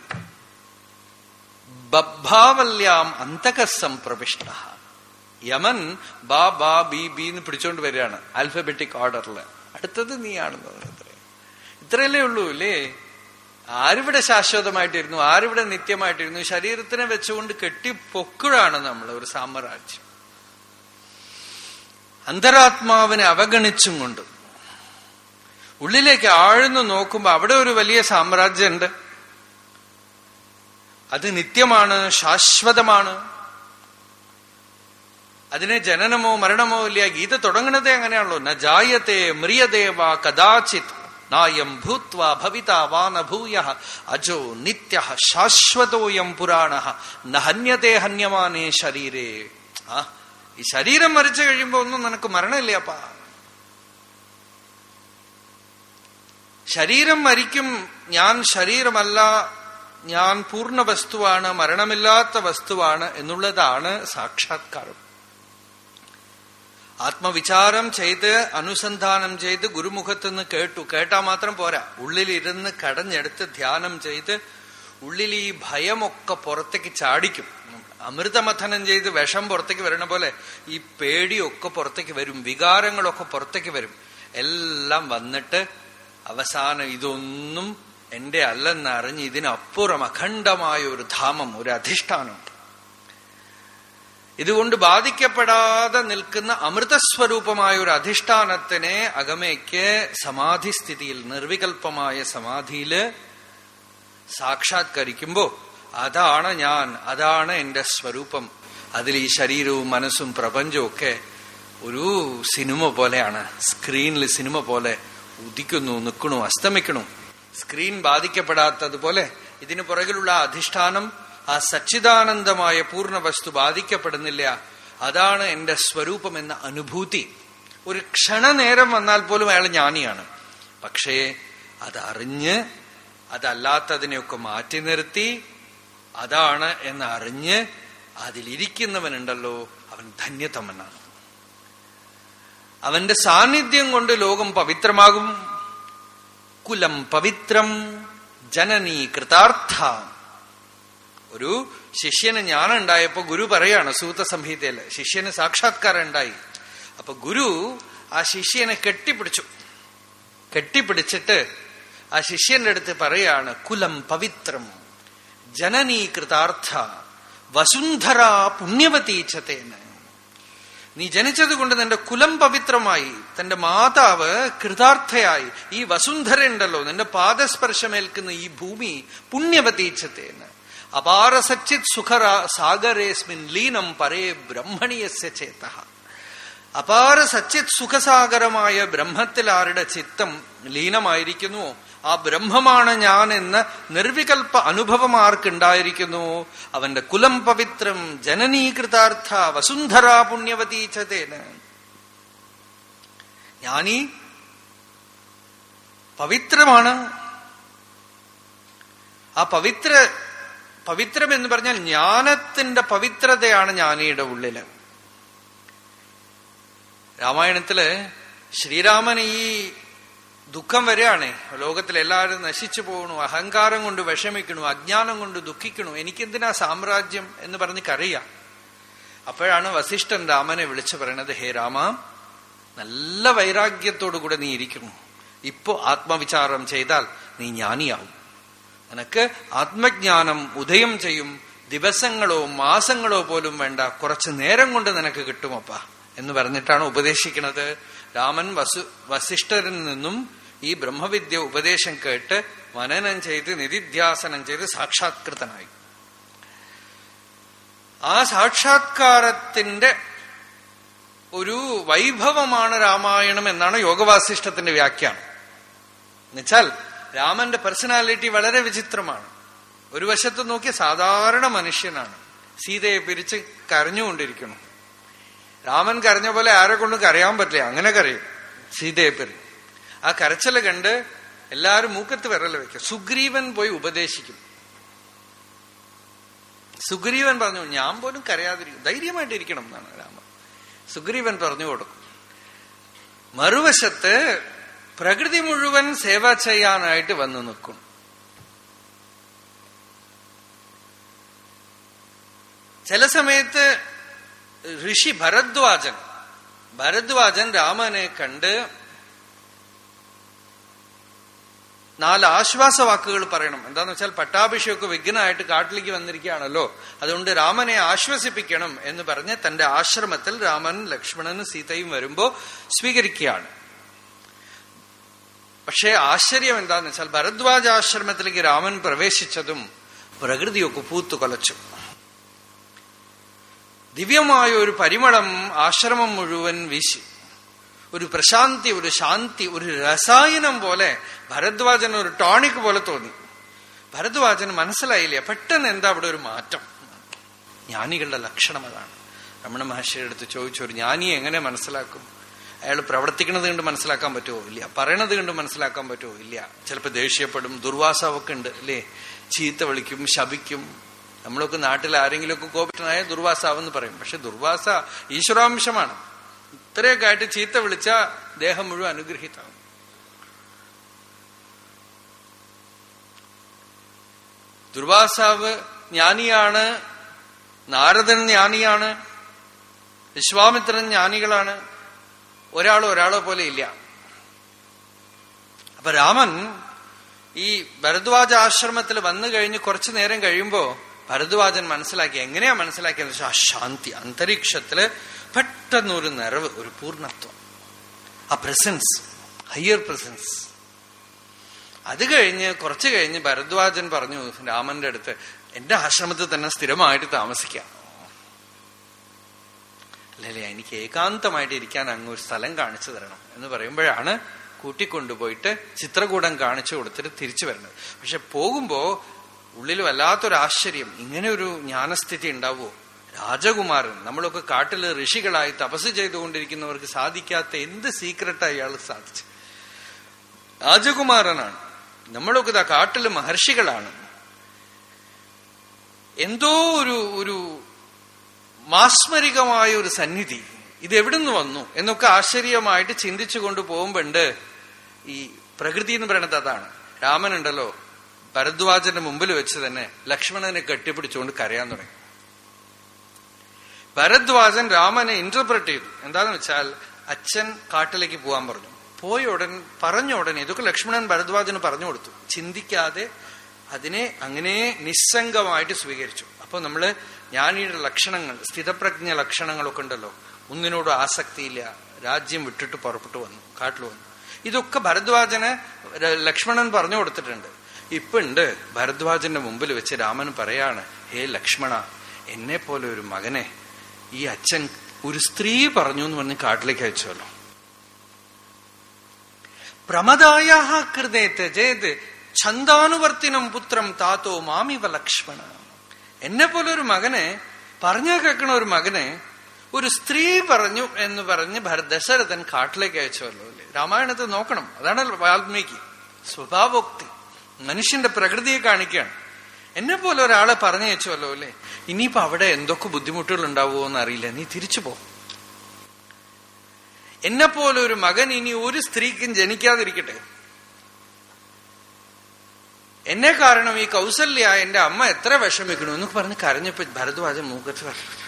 B: ബഭാവല്യാം അന്തകസം പ്രവിഷ്ട. യമൻ ബാ ബാ ബി ബി എന്ന് പിടിച്ചോണ്ട് വരികയാണ് ആൽഫബറ്റിക് ഓർഡറിൽ അടുത്തത് നീയാണെന്ന് പറയുന്നത് ഇത്രയല്ലേ ഉള്ളൂ അല്ലേ ആരിവിടെ ശാശ്വതമായിട്ടിരുന്നു? ആരിവിടെ നിത്യമായിട്ടിരുന്നു? ശരീരത്തിനെ വെച്ചുകൊണ്ട് കെട്ടിപ്പൊക്കുഴാണ് നമ്മൾ ഒരു സാമ്രാജ്യം. അന്തരാത്മാവിനെ അവഗണിച്ചും കൊണ്ട് ഉള്ളിലേക്ക് ആഴ്ന്നു നോക്കുമ്പോ അവിടെ ഒരു വലിയ സാമ്രാജ്യമുണ്ട്. അത് നിത്യമാണ് ശാശ്വതമാണ്. അതിന് ജനനമോ മരണമോ ഇല്ല ഗീത തുടങ്ങുന്നതേ അങ്ങനെയാണല്ലോ. ന മ്രിയദേവ കഥാചിത് നായം ഭൂത്വ ഭവിത വാനഭൂയ. അജോ നിത്യ ശാശ്വതോയം പുരാണ. നഹന്യതേ ഹന്യമാനേ ശരീരേ. ആ ഈ ശരീരം മരിച്ചു കഴിയുമ്പോ ഒന്നും നിനക്ക് മരണമില്ലപ്പാ ശരീരം മരിക്കും ഞാൻ ശരീരമല്ല ഞാൻ പൂർണ വസ്തുവാണ് മരണമില്ലാത്ത വസ്തുവാണ് എന്നുള്ളതാണ് സാക്ഷാത്കാരം. ആത്മവിചാരം ചെയ്ത് അനുസന്ധാനം ചെയ്ത് ഗുരുമുഖത്ത് നിന്ന് കേട്ടു. കേട്ടാ മാത്രം പോരാ. ഉള്ളിലിരുന്ന് കടഞ്ഞെടുത്ത് ധ്യാനം ചെയ്ത് ഉള്ളിൽ ഈ ഭയമൊക്കെ പുറത്തേക്ക് ചാടിക്കും. അമൃതമഥനം ചെയ്ത് വിഷം പുറത്തേക്ക് വരണ പോലെ ഈ പേടിയൊക്കെ പുറത്തേക്ക് വരും. വികാരങ്ങളൊക്കെ പുറത്തേക്ക് വരും. എല്ലാം വന്നിട്ട് അവസാനം ഇതൊന്നും എന്റെ അല്ലെന്നറിഞ്ഞ് ഇതിനപ്പുറം അഖണ്ഡമായ ഒരു ധാമം ഒരു അധിഷ്ഠാനം ഇതുകൊണ്ട് ബാധിക്കപ്പെടാതെ നിൽക്കുന്ന അമൃതസ്വരൂപമായ ഒരു അധിഷ്ഠാനത്തിനെ അകമയ്ക്ക് സമാധിസ്ഥിതിയിൽ നിർവികൽപമായ സമാധിയിൽ സാക്ഷാത്കരിക്കുമ്പോ അതാണ് ഞാൻ അതാണ് എന്റെ സ്വരൂപം. അതിൽ ഈ ശരീരവും മനസ്സും പ്രപഞ്ചവും ഒക്കെ ഒരു സിനിമ പോലെയാണ്. സ്ക്രീനിൽ സിനിമ പോലെ ഉദിക്കുന്നു നിൽക്കണു അസ്തമിക്കണു സ്ക്രീൻ ബാധിക്കപ്പെടാത്തതുപോലെ ഇതിനു പുറകിലുള്ള അധിഷ്ഠാനം ആ സച്ചിദാനന്ദമായ പൂർണ വസ്തു ബാധിക്കപ്പെടുന്നില്ല. അതാണ് എന്റെ സ്വരൂപം എന്ന അനുഭൂതി. ഒരു ക്ഷണനേരം വന്നാൽ പോലും അയാൾ ജ്ഞാനിയാണ്. പക്ഷേ അതറിഞ്ഞ് അതല്ലാത്തതിനെയൊക്കെ മാറ്റി നിർത്തി അതാണ് എന്ന് അറിഞ്ഞ് അതിലിരിക്കുന്നവനുണ്ടല്ലോ അവൻ ധന്യതമനാണ്. അവന്റെ സാന്നിധ്യം കൊണ്ട് ലോകം പവിത്രമാകും. കുലം പവിത്രം ജനനീ കൃതാർത്ഥ. ഒരു ശിഷ്യന് ജ്ഞാനുണ്ടായപ്പോ ഗുരു പറയാണ് സൂതസംഹിതയിൽ ശിഷ്യന് സാക്ഷാത്കാരം ഉണ്ടായി അപ്പൊ ഗുരു ആ ശിഷ്യനെ കെട്ടിപ്പിടിച്ചു. കെട്ടിപ്പിടിച്ചിട്ട് ആ ശിഷ്യന്റെ അടുത്ത് പറയാണ് കുലം പവിത്രം ജനനീ കൃതാർത്ഥ വസുന്ധര പുണ്യവതീച്ചതേന് നീ ജനിച്ചത് കൊണ്ട് നിന്റെ കുലം പവിത്രമായി തന്റെ മാതാവ് കൃതാർത്ഥയായി ഈ വസുന്ധര ഉണ്ടല്ലോ നിന്റെ പാദസ്പർശമേൽക്കുന്ന ഈ ഭൂമി പുണ്യവതീച്ചതേന് അപാര സച്ചിത് സുഖര സാഗരേസ്മിൻ ലീനം പരേ ബ്രഹ്മണിയസ്യ ചേത്ത അപാര സച്ചിത് സുഖസാഗരമായ ബ്രഹ്മത്തിൽ ആരുടെ ചിത്തം ലീനമായിരിക്കുന്നുവോ ആ ബ്രഹ്മമാണ് ഞാൻ എന്ന നിർവികൽപ്പ അനുഭവം ആർക്കുണ്ടായിരിക്കുന്നു? അവന്റെ കുലം പവിത്രം ജനനീകൃതാർത്ഥ വസുന്ധര പുണ്യവതീച്ചതേന് ഞാനീ പവിത്രമാണ്. ആ പവിത്ര പവിത്രം എന്ന് പറഞ്ഞാൽ ജ്ഞാനത്തിന്റെ പവിത്രതയാണ് ജ്ഞാനിയുടെ ഉള്ളിൽ. രാമായണത്തിൽ ശ്രീരാമൻ ഈ ദുഃഖം വരികയാണേ ലോകത്തിൽ എല്ലാവരും നശിച്ചു പോകണു അഹങ്കാരം കൊണ്ട് വിഷമിക്കണു അജ്ഞാനം കൊണ്ട് ദുഃഖിക്കണു. എനിക്കെന്തിനാ സാമ്രാജ്യം എന്ന് പറഞ്ഞ് കരയാം. അപ്പോഴാണ് വസിഷ്ഠൻ രാമനെ വിളിച്ചു പറയണത് ഹേ രാമ നല്ല വൈരാഗ്യത്തോടു കൂടെ നീ ഇരിക്കുന്നു. ഇപ്പോ ആത്മവിചാരം ചെയ്താൽ നീ ജ്ഞാനിയാവും. നിനക്ക് ആത്മജ്ഞാനം ഉദയം ചെയ്യും. ദിവസങ്ങളോ മാസങ്ങളോ പോലും വേണ്ട. കുറച്ചു നേരം കൊണ്ട് നിനക്ക് കിട്ടുമപ്പ എന്ന് പറഞ്ഞിട്ടാണ് ഉപദേശിക്കുന്നത്. രാമൻ വസു വസിഷ്ഠരിൽ നിന്നും ഈ ബ്രഹ്മവിദ്യ ഉപദേശം കേട്ട് മനനം ചെയ്ത് നിധിധ്യാസനം ചെയ്ത് സാക്ഷാത്കൃതനായി. ആ സാക്ഷാത്കാരത്തിന്റെ ഒരു വൈഭവമാണ് രാമായണം എന്നാണ് യോഗവാസിഷ്ഠത്തിന്റെ വ്യാഖ്യാനം. എന്നുവെച്ചാൽ രാമന്റെ പേഴ്സണാലിറ്റി വളരെ വിചിത്രമാണ്. ഒരു വശത്ത് നോക്കി സാധാരണ മനുഷ്യനാണ്. സീതയെ പിരിച്ച് കരഞ്ഞുകൊണ്ടിരിക്കണം രാമൻ കരഞ്ഞ പോലെ ആരെ കൊണ്ടും കരയാൻ പറ്റില്ല. അങ്ങനെ കരയും. സീതയെ പിരി ആ കരച്ചൽ കണ്ട് എല്ലാരും മൂക്കത്ത് വിരൽ വെക്കും സുഗ്രീവൻ പോയി ഉപദേശിക്കും. സുഗ്രീവൻ പറഞ്ഞു ഞാൻ പോലും കരയാതിരിക്കും. ധൈര്യമായിട്ടിരിക്കണം എന്നാണ് രാമൻ. സുഗ്രീവൻ പറഞ്ഞു കൊടുക്കും. മറുവശത്ത് പ്രകൃതി മുഴുവൻ സേവ ചെയ്യാനായിട്ട് വന്നു നിൽക്കും. ചില സമയത്ത് ഋഷി ഭരദ്വാജൻ ഭരദ്വാജൻ രാമനെ കണ്ട് നാല് ആശ്വാസ വാക്കുകൾ പറയണം. എന്താന്ന് വെച്ചാൽ പട്ടാഭിഷേകമൊക്കെ വിഘ്നമായിട്ട് കാട്ടിലേക്ക് വന്നിരിക്കുകയാണല്ലോ. അതുകൊണ്ട് രാമനെ ആശ്വസിപ്പിക്കണം എന്ന് പറഞ്ഞ് തന്റെ ആശ്രമത്തിൽ രാമൻ ലക്ഷ്മണനും സീതയും വരുമ്പോ സ്വീകരിക്കുകയാണ്. പക്ഷേ ആശ്ചര്യം എന്താന്ന് വെച്ചാൽ ഭരദ്വാജ ആശ്രമത്തിലേക്ക് രാമൻ പ്രവേശിച്ചതും പ്രകൃതിയൊക്കെ പൂത്തു കൊലച്ചു. ദിവ്യമായ ഒരു പരിമളം ആശ്രമം മുഴുവൻ വീശി. ഒരു പ്രശാന്തി ഒരു ശാന്തി ഒരു രസായനം പോലെ ഭരദ്വാജൻ ഒരു ടോണിക് പോലെ തോന്നി. ഭരദ്വാജന് മനസ്സിലായില്ല പെട്ടെന്ന് എന്താ അവിടെ ഒരു മാറ്റം? ജ്ഞാനികളുടെ ലക്ഷണം അതാണ്. രമണ മഹർഷിയുടെ അടുത്ത് ചോദിച്ചു ഒരു ജ്ഞാനിയെ എങ്ങനെ മനസ്സിലാക്കും? അയാൾ പ്രവർത്തിക്കുന്നത് കണ്ട് മനസ്സിലാക്കാൻ പറ്റുമോ ഇല്ല. പറയണത് കണ്ട് മനസ്സിലാക്കാൻ പറ്റുമോ ഇല്ല. ചിലപ്പോൾ ദേഷ്യപ്പെടും ദുർവാസാവൊക്കെ ഉണ്ട് അല്ലേ? ചീത്ത വിളിക്കും ശപിക്കും. നമ്മളൊക്കെ നാട്ടിൽ ആരെങ്കിലുമൊക്കെ കോപിറ്റനായ ദുർവാസാവെന്ന് പറയും. പക്ഷെ ദുർവാസ ഈശ്വരാംശമാണ്. ഇത്രയൊക്കെ ആയിട്ട് ചീത്ത വിളിച്ച ദേഹം മുഴുവൻ അനുഗ്രഹിതാവും ദുർവാസാവ് ജ്ഞാനിയാണ് നാരദൻ ജ്ഞാനിയാണ് വിശ്വാമിത്രൻ ജ്ഞാനികളാണ്. ഒരാൾ ഒരാളെ പോലെ ഇല്ല. അപ്പൊ രാമൻ ഈ ഭരദ്വാജ ആശ്രമത്തിൽ വന്നു കഴിഞ്ഞ് കുറച്ചു നേരം കഴിയുമ്പോ ഭരദ്വാജൻ മനസ്സിലാക്കി എങ്ങനെയാ മനസ്സിലാക്കിയെന്ന് വെച്ചാൽ ആ ശാന്തി അന്തരീക്ഷത്തിൽ പെട്ടെന്നൊരു നിറവ് ഒരു പൂർണത്വം. ആ പ്രസൻസ് ഹയ്യർ പ്രസൻസ് അത് കഴിഞ്ഞ് കുറച്ചു കഴിഞ്ഞ് ഭരദ്വാജൻ പറഞ്ഞു രാമന്റെ അടുത്ത് എന്റെ ആശ്രമത്തിൽ തന്നെ സ്ഥിരമായിട്ട് താമസിക്കാം. അല്ലല്ലേ എനിക്ക് ഏകാന്തമായിട്ട് ഇരിക്കാൻ അങ്ങ് ഒരു സ്ഥലം കാണിച്ചു തരണം എന്ന് പറയുമ്പോഴാണ് കൂട്ടിക്കൊണ്ടുപോയിട്ട് ചിത്രകൂടം കാണിച്ചു കൊടുത്തിട്ട് തിരിച്ചു വരുന്നത്. പക്ഷെ പോകുമ്പോ ഉള്ളിൽ വല്ലാത്തൊരു ആശ്ചര്യം. ഇങ്ങനെ ഒരു ജ്ഞാനസ്ഥിതി ഉണ്ടാവുമോ? രാജകുമാരൻ നമ്മളൊക്കെ കാട്ടിൽ ഋഷികളായി തപസ് ചെയ്തുകൊണ്ടിരിക്കുന്നവർക്ക് സാധിക്കാത്ത എന്ത് സീക്രട്ടായി അയാൾ സാധിച്ചു രാജകുമാരനാണ്. നമ്മളൊക്കെ ഇതാ കാട്ടിൽ മഹർഷികളാണ്. എന്തോ ഒരു ഒരു മാസ്മരികമായ ഒരു സന്നിധി. ഇത് എവിടുന്ന് വന്നു? എന്നൊക്കെ ആശ്ചര്യമായിട്ട് ചിന്തിച്ചു കൊണ്ട് പോകുമ്പോണ്ട് ഈ പ്രകൃതി എന്ന് പറയുന്നത് അതാണ്. രാമൻ ഉണ്ടല്ലോ ഭരദ്വാജന്റെ മുമ്പിൽ വെച്ച് തന്നെ ലക്ഷ്മണനെ കെട്ടിപ്പിടിച്ചുകൊണ്ട് കരയാൻ തുടങ്ങി. ഭരദ്വാജൻ രാമനെ ഇന്റർപ്രറ്റ് ചെയ്തു. എന്താന്ന് വെച്ചാൽ അച്ഛൻ കാട്ടിലേക്ക് പോകാൻ പറഞ്ഞു. പോയ ഉടൻ പറഞ്ഞ ഉടനെ ഇതൊക്കെ ലക്ഷ്മണൻ ഭരദ്വാജന് പറഞ്ഞു കൊടുത്തു. ചിന്തിക്കാതെ അതിനെ അങ്ങനെ നിസ്സംഗമായിട്ട് സ്വീകരിച്ചു. അപ്പൊ നമ്മൾ ജ്ഞാനിയുടെ ലക്ഷണങ്ങൾ സ്ഥിതപ്രജ്ഞ ലക്ഷണങ്ങളൊക്കെ ഉണ്ടല്ലോ. ഒന്നിനോട് ആസക്തിയില്ല. രാജ്യം വിട്ടിട്ട് പുറപ്പെട്ടു വന്നു കാട്ടിൽ വന്നു. ഇതൊക്കെ ഭരദ്വാജന് ലക്ഷ്മണൻ പറഞ്ഞു കൊടുത്തിട്ടുണ്ട്. ഇപ്പൊ ഉണ്ട് ഭരദ്വാജന്റെ മുമ്പിൽ വെച്ച് രാമൻ പറയാണ് ഹേ ലക്ഷ്മണ എന്നെ പോലെ ഒരു മകനെ ഈ അച്ഛൻ ഒരു സ്ത്രീ പറഞ്ഞു എന്ന് പറഞ്ഞ് കാട്ടിലേക്ക് അയച്ചല്ലോ. പ്രമദായ കൃതേ തജേത് ഛന്ദാനുവർത്തിനം പുത്രം താത്തോ മാമിവ ലക്ഷ്മണ. എന്നെ പോലെ ഒരു മകനെ പറഞ്ഞാ കേൾക്കണ ഒരു മകനെ ഒരു സ്ത്രീ പറഞ്ഞു എന്ന് പറഞ്ഞ് ദശരഥൻ കാട്ടിലേക്ക് അയച്ചല്ലോ അല്ലേ? രാമായണത്തെ നോക്കണം. അതാണ് വാൽമീകി. സ്വഭാവോക്തി. മനുഷ്യന്റെ പ്രകൃതിയെ കാണിക്കുകയാണ്. എന്നെ പോലെ ഒരാളെ പറഞ്ഞയച്ചുവല്ലോ അല്ലേ? ഇനിയിപ്പോ അവിടെ എന്തൊക്കെ ബുദ്ധിമുട്ടുകൾ ഉണ്ടാവുമോ എന്ന് അറിയില്ല. നീ തിരിച്ചു പോ. എന്നെ പോലെ ഒരു മകൻ ഇനി ഒരു സ്ത്രീക്കും ജനിക്കാതിരിക്കട്ടെ. എന്നെ കാരണം ഈ കൗസല്യ എന്റെ അമ്മ എത്ര വിഷമിക്കണു എന്നൊക്കെ പറഞ്ഞ് കരഞ്ഞപ്പോ ഭരദ്വാജ മൂക്കത്ത് പറഞ്ഞു.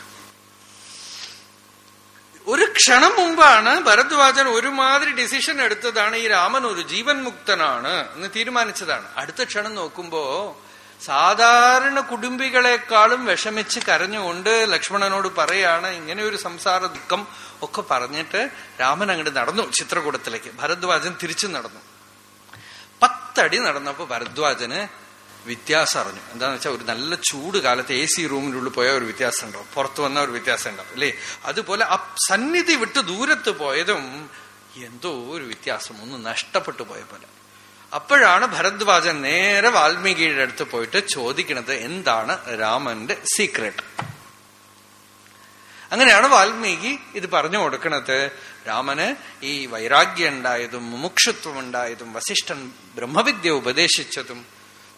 B: ഒരു ക്ഷണം മുമ്പാണ് ഭരദ്വാജൻ ഒരുമാതിരി ഡിസിഷൻ എടുത്തതാണ് ഈ രാമൻ ഒരു ജീവൻ മുക്തനാണ് എന്ന് തീരുമാനിച്ചതാണ്. അടുത്ത ക്ഷണം നോക്കുമ്പോ സാധാരണ കുടുംബികളെക്കാളും വിഷമിച്ച് കരഞ്ഞുകൊണ്ട് ലക്ഷ്മണനോട് പറയാണ് ഇങ്ങനെ ഒരു സംസാര ദുഃഖം ഒക്കെ പറഞ്ഞിട്ട് രാമൻ അങ്ങോട്ട് നടന്നു ചിത്രകൂടത്തിലേക്ക്. ഭരദ്വാജൻ തിരിച്ചു നടന്നു. പത്തടി നടന്നപ്പോ ഭരദ്വാജന് വ്യത്യാസം അറിഞ്ഞു. എന്താന്ന് വെച്ചാൽ ഒരു നല്ല ചൂട് കാലത്ത് എ സി റൂമിനുള്ളിൽ പോയ ഒരു വ്യത്യാസം ഉണ്ടാവും. പുറത്തു വന്ന ഒരു വ്യത്യാസം ഉണ്ടാവും അല്ലേ? അതുപോലെ ആ സന്നിധി വിട്ട് ദൂരത്ത് പോയതും എന്തോ ഒരു വ്യത്യാസം ഒന്ന് നഷ്ടപ്പെട്ടു പോയ പോലെ. അപ്പോഴാണ് ഭരദ്വാജൻ നേരെ വാൽമീകിയുടെ അടുത്ത് പോയിട്ട് ചോദിക്കുന്നത് എന്താണ് രാമന്റെ സീക്രട്ട് അങ്ങനെയാണ് വാൽമീകി ഇത് പറഞ്ഞു കൊടുക്കണത്. രാമന് ഈ വൈരാഗ്യം ഉണ്ടായതും മുമുക്ഷുത്വം ഉണ്ടായതും വസിഷ്ഠൻ ബ്രഹ്മവിദ്യ ഉപദേശിച്ചതും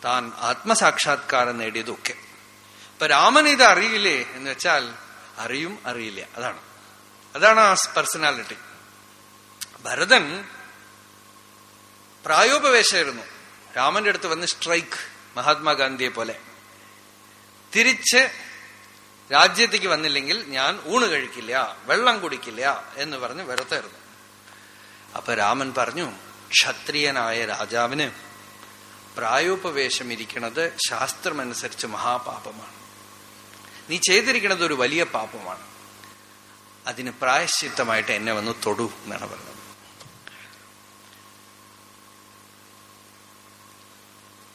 B: താൻ ആത്മസാക്ഷാത്കാരം നേടിയതൊക്കെ ഇപ്പൊ രാമൻ ഇത് അറിയില്ലേ എന്ന് വെച്ചാൽ അറിയും അറിയില്ല. അതാണ്. അതാണ് ആ പേഴ്സണാലിറ്റി ഭരതൻ പ്രായോപവേശമായിരുന്നു. രാമന്റെ അടുത്ത് വന്ന് സ്ട്രൈക്ക് മഹാത്മാഗാന്ധിയെ പോലെ. തിരിച്ച് രാജ്യത്തേക്ക് വന്നില്ലെങ്കിൽ ഞാൻ ഊണ് കഴിക്കില്ല വെള്ളം കുടിക്കില്ല എന്ന് പറഞ്ഞ് വെറുത്തായിരുന്നു. അപ്പൊ രാമൻ പറഞ്ഞു ക്ഷത്രിയനായ രാജാവിന് പ്രായോപവേശം ഇരിക്കുന്നത് ശാസ്ത്രമനുസരിച്ച് മഹാപാപമാണ്. നീ ചെയ്തിരിക്കുന്നത് ഒരു വലിയ പാപമാണ്. അതിന് പ്രായശ്ചിത്തമായിട്ട് എന്നെ വന്ന് തൊടു എന്നാണ് പറഞ്ഞത്.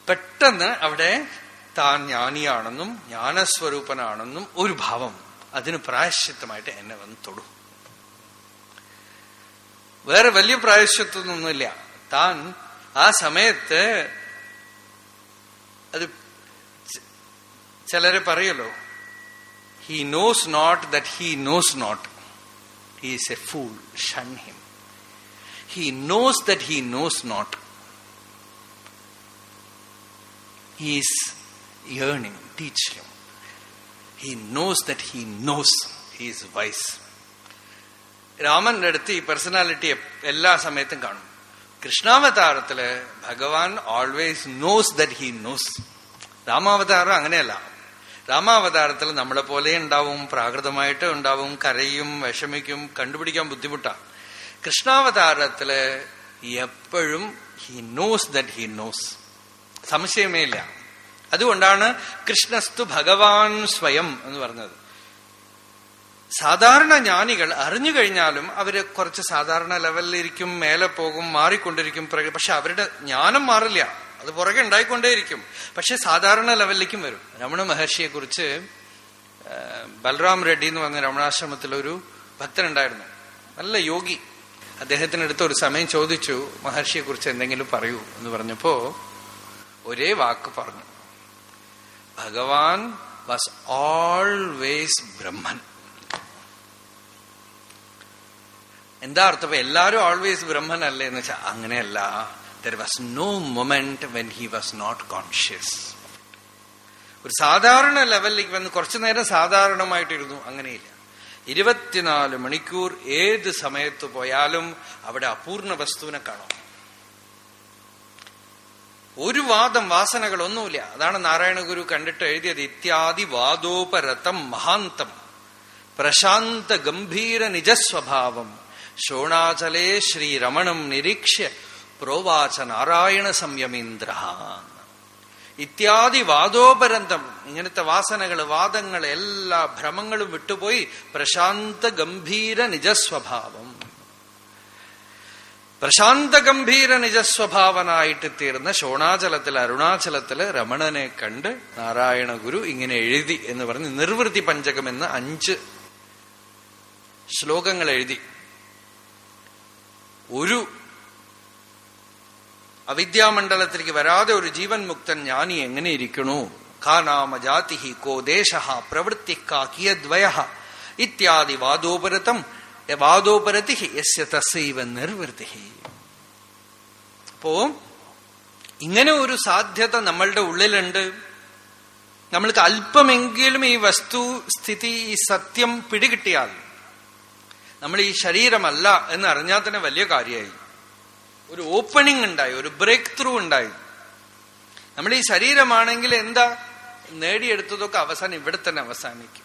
B: പെട്ടെന്ന് അവിടെ താൻ ജ്ഞാനിയാണെന്നും ജ്ഞാനസ്വരൂപനാണെന്നും ഒരു ഭാവം അതിന് പ്രായശ്ചിത്തമായിട്ട് എന്നെ വന്ന് തൊടു. വേറെ വലിയ പ്രായശ്ചിത്വമൊന്നുമില്ല താൻ ആ സമയത്ത് അത് ചിലരെ പറയല്ലോ he knows not that he knows not he's a fool shun him he knows that he knows not he's yearning, teach him. He knows that he knows he is wise. രാമന്റെ അടുത്ത് ഈ പേഴ്സണാലിറ്റി എല്ലാ സമയത്തും കാണും. കൃഷ്ണാവതാരത്തിൽ ഭഗവാൻ always knows that he knows രാമാവതാരം അങ്ങനെയല്ല. രാമാവതാരത്തിൽ നമ്മളെ പോലെ ഉണ്ടാവും പ്രാകൃതമായിട്ട് ഉണ്ടാവും കരയും വിഷമിക്കും കണ്ടുപിടിക്കാൻ ബുദ്ധിമുട്ടാണ് കൃഷ്ണാവതാരത്തിൽ എപ്പോഴും he knows that he knows സംശയമേ ഇല്ല. അതുകൊണ്ടാണ് കൃഷ്ണസ്തു ഭഗവാൻ സ്വയം എന്ന് പറഞ്ഞത്. സാധാരണ ജ്ഞാനികൾ അറിഞ്ഞു കഴിഞ്ഞാലും അവർ കുറച്ച് സാധാരണ ലെവലിലിരിക്കും മേലെ പോകും മാറിക്കൊണ്ടിരിക്കും പക്ഷെ അവരുടെ ജ്ഞാനം മാറില്ല. അത് പുറകെ ഉണ്ടായിക്കൊണ്ടേയിരിക്കും. പക്ഷെ സാധാരണ ലെവലിലേക്കും വരും. രമണ മഹർഷിയെ കുറിച്ച് ബൽറാം റെഡ്ഡി എന്ന് പറഞ്ഞ രമണാശ്രമത്തിലൊരു ഭക്തനുണ്ടായിരുന്നു. നല്ല യോഗി. അദ്ദേഹത്തിനടുത്ത് ഒരു സമയം ചോദിച്ചു മഹർഷിയെ കുറിച്ച് എന്തെങ്കിലും പറയൂ എന്ന് പറഞ്ഞപ്പോ ഒരേ വാക്ക് പറഞ്ഞു. ഭഗവാൻ വാസ് ഓൾവേസ് ബ്രഹ്മൻ എന്താ അർത്ഥം? എല്ലാരും ഓൾവേസ് ബ്രഹ്മൻ അല്ലേ എന്ന് വെച്ചാൽ അങ്ങനെയല്ല. There was no moment when he was not conscious ഒരു സാധാരണ ലെവലിലേക്ക് വന്ന് കുറച്ചു നേരം സാധാരണമായിട്ടിരുന്നു അങ്ങനെയില്ല. ഇരുപത്തിനാല് മണിക്കൂർ ഏത് സമയത്ത് പോയാലും അവിടെ അപൂർണ വസ്തുവിനെ കാണും. ഒരു വാദം വാസനകളൊന്നുമില്ല. അതാണ് നാരായണ ഗുരു കണ്ടിട്ട് എഴുതിയത് ഇത്യാദി വാദോപരതം മഹാന്തം പ്രശാന്ത ഗംഭീര നിജസ്വഭാവം ശോണാചലേ ശ്രീരമണം നിരീക്ഷ്യ പ്രോവാച നാരായണ സംയമീന്ദ്ര. ഇത്യാദി വാദോപരന്തം ഇങ്ങനത്തെ വാസനകൾ വാദങ്ങൾ എല്ലാ ഭ്രമങ്ങളും വിട്ടുപോയി പ്രശാന്ത ഗംഭീര നിജസ്വഭാവം. പ്രശാന്ത ഗംഭീര നിജസ്വഭാവനായിട്ട് തീർന്ന ഷോണാചലത്തിൽ അരുണാചലത്തിൽ രമണനെ കണ്ട് നാരായണ ഗുരു ഇങ്ങനെ എഴുതി എന്ന് പറഞ്ഞ് നിർവൃത്തി പഞ്ചകം എന്ന് അഞ്ച് ശ്ലോകങ്ങൾ എഴുതി. ഒരു അവിദ്യാമണ്ഡലത്തിലേക്ക് വരാതെ ഒരു ജീവൻ മുക്തൻ ജ്ഞാനി എങ്ങനെ ഇരിക്കണു? കാ നാമ ജാതി കോ ദേശ പ്രവൃത്തി കാ കിയദ്വയ ഇത്യാദി വാദോപരതം വാദോപരതി യസ്യ തസൈവ നിർവൃത്തി അപ്പോ ഇങ്ങനെ ഒരു സാധ്യത നമ്മളുടെ ഉള്ളിലുണ്ട്. നമ്മൾക്ക് അല്പമെങ്കിലും ഈ വസ്തു സ്ഥിതി ഈ സത്യം പിടികിട്ടിയാൽ നമ്മൾ ഈ ശരീരമല്ല എന്ന് അറിഞ്ഞാൽ തന്നെ വലിയ കാര്യമായി. ഒരു ഓപ്പണിംഗ് ഉണ്ടായി ഒരു ബ്രേക്ക് ത്രൂ ഉണ്ടായി. നമ്മൾ ഈ ശരീരമാണെങ്കിൽ എന്താ? നേടിയെടുത്തതൊക്കെ അവസാനം ഇവിടെ തന്നെ അവസാനിക്കും.